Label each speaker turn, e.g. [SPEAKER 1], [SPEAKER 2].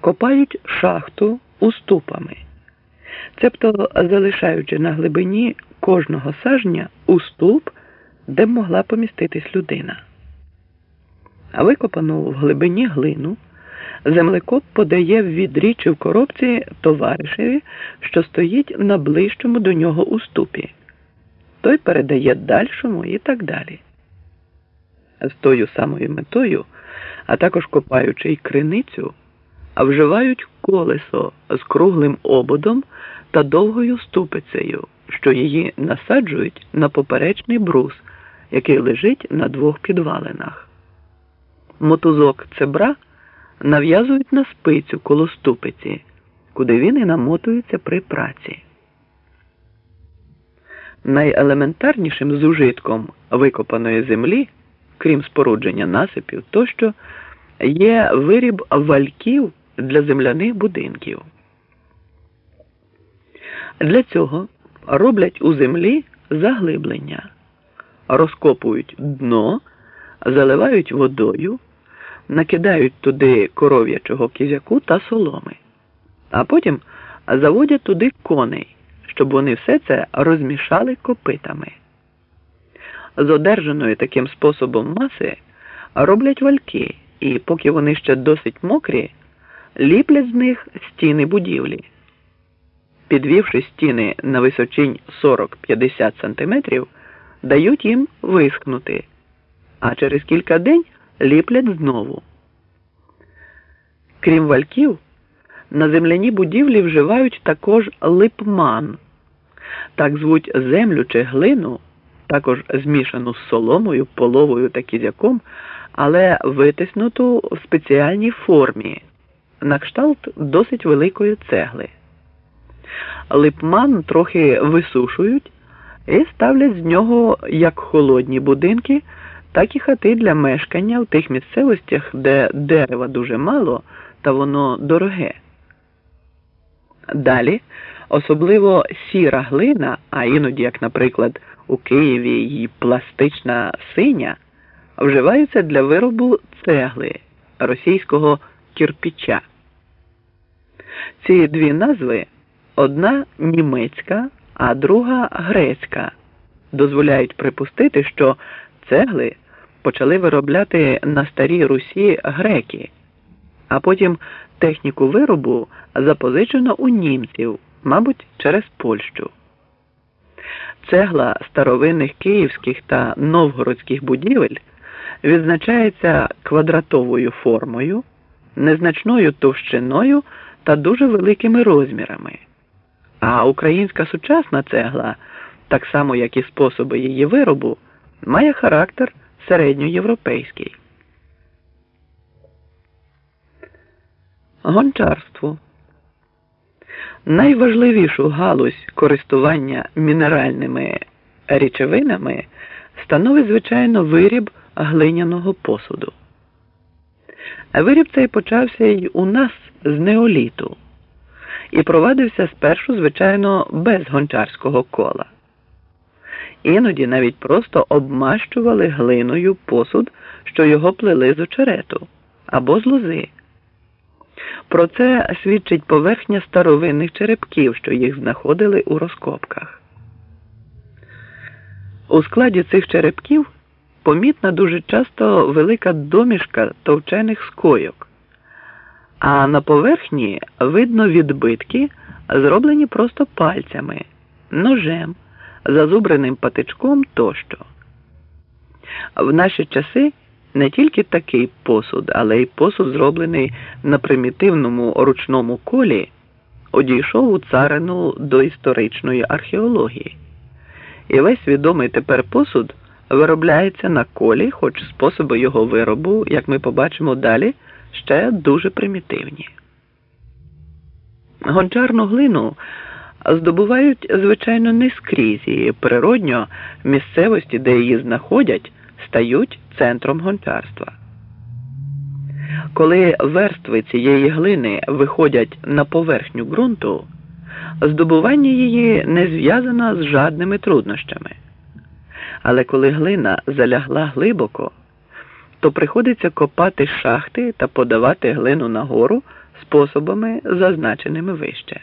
[SPEAKER 1] копають шахту уступами, цебто залишаючи на глибині кожного сажня уступ, де могла поміститись людина. А викопану в глибині глину землекоп подає в відрі в коробці товаришеві, що стоїть на ближчому до нього уступі. Той передає дальшому і так далі. З тою самою метою, а також копаючи й криницю, вживають колесо з круглим ободом та довгою ступицею, що її насаджують на поперечний брус, який лежить на двох підвалинах. Мотузок цебра нав'язують на спицю коло ступиці, куди він і намотується при праці. Найелементарнішим зужитком викопаної землі, крім спорудження насипів, тощо є виріб вальків для земляних будинків. Для цього роблять у землі заглиблення, розкопують дно, заливають водою, накидають туди коров'ячого кізяку та соломи, а потім заводять туди коней, щоб вони все це розмішали копитами. З одержаної таким способом маси роблять вальки, і поки вони ще досить мокрі, ліплять з них стіни будівлі. Підвівши стіни на височинь 40-50 см, дають їм висхнути, а через кілька день ліплять знову. Крім вальків, на земляні будівлі вживають також липман, так звуть землю чи глину, також змішану з соломою, половою та кізяком, але витиснуту в спеціальній формі, на кшталт досить великої цегли. Липман трохи висушують і ставлять з нього як холодні будинки, так і хати для мешкання в тих місцевостях, де дерева дуже мало та воно дороге. Далі, особливо сіра глина, а іноді, як, наприклад, у Києві її пластична синя, вживаються для виробу цегли російського кірпіча. Ці дві назви одна німецька, а друга грецька, дозволяють припустити, що цегли почали виробляти на старій Русі греки, а потім техніку виробу запозичено у німців, мабуть, через Польщу. Цегла старовинних київських та новгородських будівель відзначається квадратовою формою, незначною товщиною та дуже великими розмірами. А українська сучасна цегла, так само як і способи її виробу, має характер середньоєвропейський. Гончарство найважливішу галузь користування мінеральними речовинами становить, звичайно, виріб глиняного посуду. Виріб цей почався й у нас з неоліту і провадився спершу, звичайно, без гончарського кола. Іноді навіть просто обмащували глиною посуд, що його плели з очерету або з лози. Про це свідчить поверхня старовинних черепків, що їх знаходили у розкопках. У складі цих черепків помітна дуже часто велика домішка товчених скойок, а на поверхні видно відбитки, зроблені просто пальцями, ножем, зазубреним патичком тощо. В наші часи не тільки такий посуд, але й посуд, зроблений на примітивному ручному колі, одійшов у царину до історичної археології. І весь відомий тепер посуд виробляється на колі, хоч способи його виробу, як ми побачимо далі, ще дуже примітивні. Гончарну глину здобувають, звичайно, не скрізь і природньо місцевості, де її знаходять, стають центром гончарства. Коли верстви цієї глини виходять на поверхню ґрунту, здобування її не зв'язано з жадними труднощами. Але коли глина залягла глибоко, то приходиться копати шахти та подавати глину нагору способами, зазначеними вище.